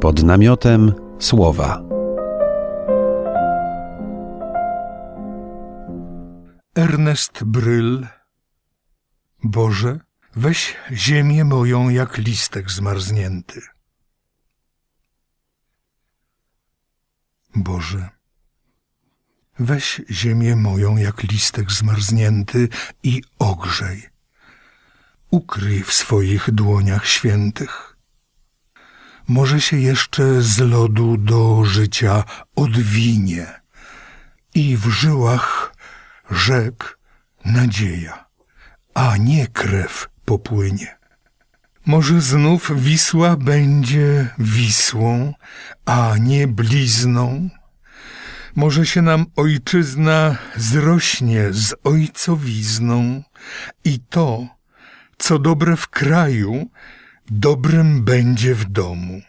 pod namiotem słowa. Ernest Bryl Boże, weź ziemię moją jak listek zmarznięty. Boże, weź ziemię moją jak listek zmarznięty i ogrzej. Ukryj w swoich dłoniach świętych. Może się jeszcze z lodu do życia odwinie i w żyłach rzek nadzieja, a nie krew popłynie. Może znów Wisła będzie Wisłą, a nie blizną. Może się nam ojczyzna zrośnie z ojcowizną i to, co dobre w kraju, dobrym będzie w domu.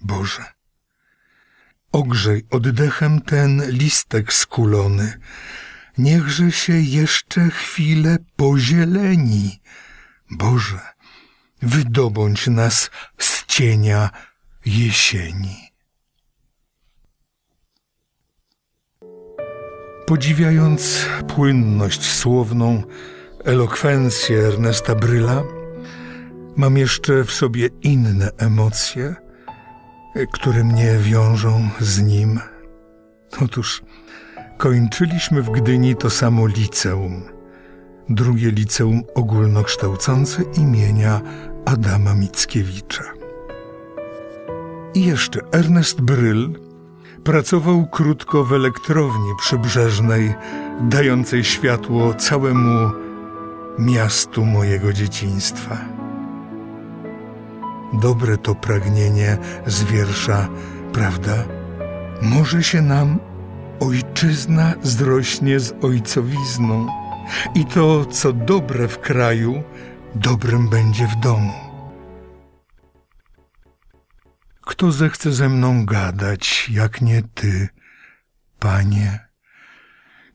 Boże, ogrzej oddechem ten listek skulony, niechże się jeszcze chwilę pozieleni. Boże, wydobądź nas z cienia jesieni. Podziwiając płynność słowną, elokwencję Ernesta Bryla, mam jeszcze w sobie inne emocje, które mnie wiążą z nim. Otóż kończyliśmy w Gdyni to samo liceum, drugie liceum ogólnokształcące imienia Adama Mickiewicza. I jeszcze Ernest Bryl pracował krótko w elektrowni przybrzeżnej, dającej światło całemu miastu mojego dzieciństwa. Dobre to pragnienie z wiersza, prawda? Może się nam ojczyzna zrośnie z ojcowizną i to, co dobre w kraju, dobrym będzie w domu. Kto zechce ze mną gadać, jak nie ty, panie?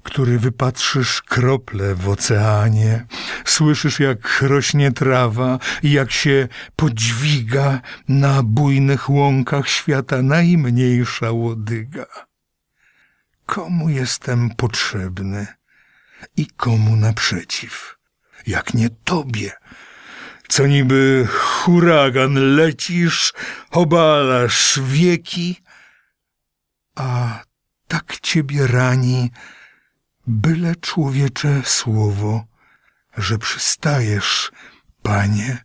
który wypatrzysz krople w oceanie, słyszysz jak rośnie trawa i jak się podźwiga na bujnych łąkach świata najmniejsza łodyga. Komu jestem potrzebny i komu naprzeciw, jak nie tobie, co niby huragan lecisz, obalasz wieki, a tak ciebie rani, byle człowiecze słowo, że przystajesz, Panie.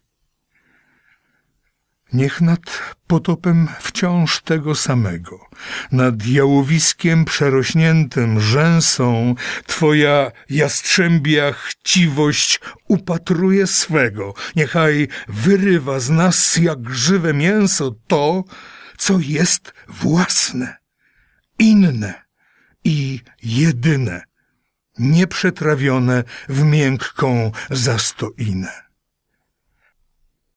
Niech nad potopem wciąż tego samego, nad jałowiskiem przerośniętym rzęsą, Twoja jastrzębia chciwość upatruje swego. Niechaj wyrywa z nas jak żywe mięso to, co jest własne, inne i jedyne nieprzetrawione w miękką zastoinę.